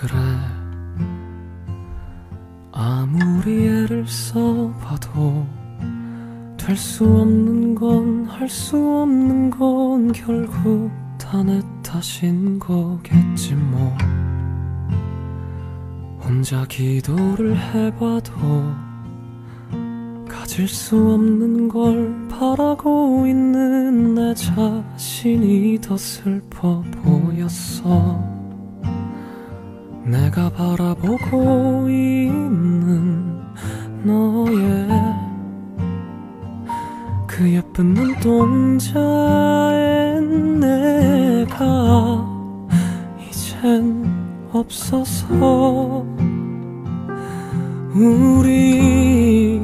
그래. 아무리 애를 써봐도 될 수 없는 건 할 수 없는 건 결국 다 내 탓인 거겠지 뭐. 혼자 기도를 해봐도 가질 수 없는 걸 바라고 있는 내 자신이 더 슬퍼 보였어 내가 바라보고 있는 너의 그 예쁜 눈동자에 내가 이젠 없어서 우리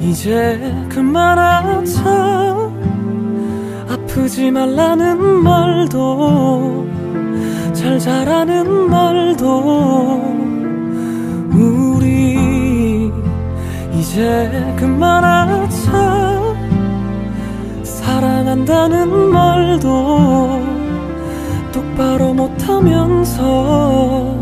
이제 그만하자. 아프지 말라는 말도 잘 자라는 말도 우리 이제 그만하자. 사랑한다는 말도 똑바로 못하면서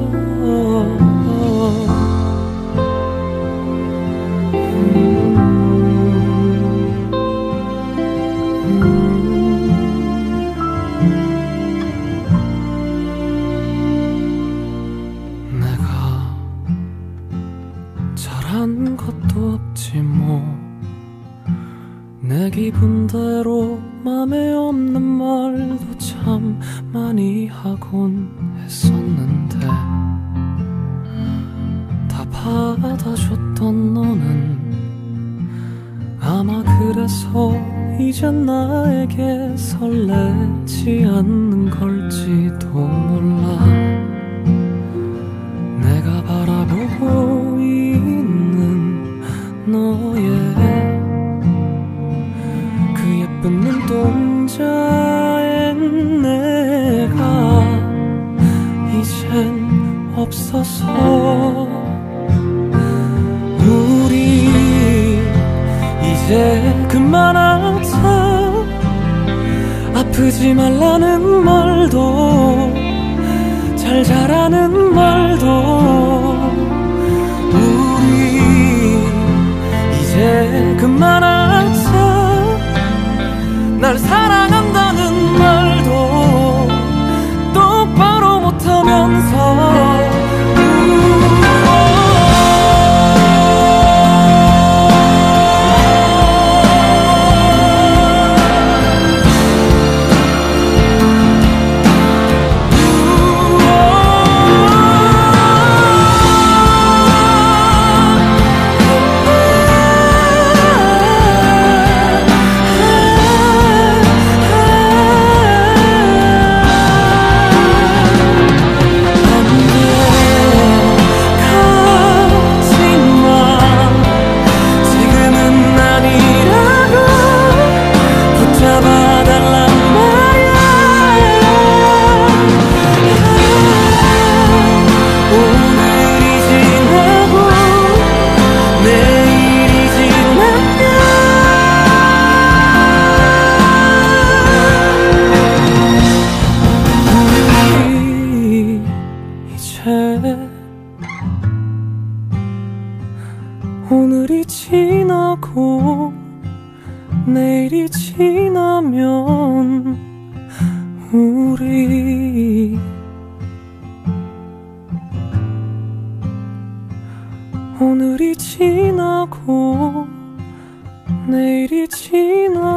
것도 없지 뭐. 내 기분대로 맘에 없는 말도 참 많이 하곤 했었는데 다 받아줬던 너는 아마 그래서 이젠 나에게 설레지 않는 걸지도 몰라 눈동자엔 내가 이젠 없어서 우리 이제 그만하자. 아프지 말라는 말도 잘 자라는 말도 우리 이제 그만하자. 날 사랑 오늘이 지나고 내일이 지나면 우리 오늘이 지나고 내일이 지나도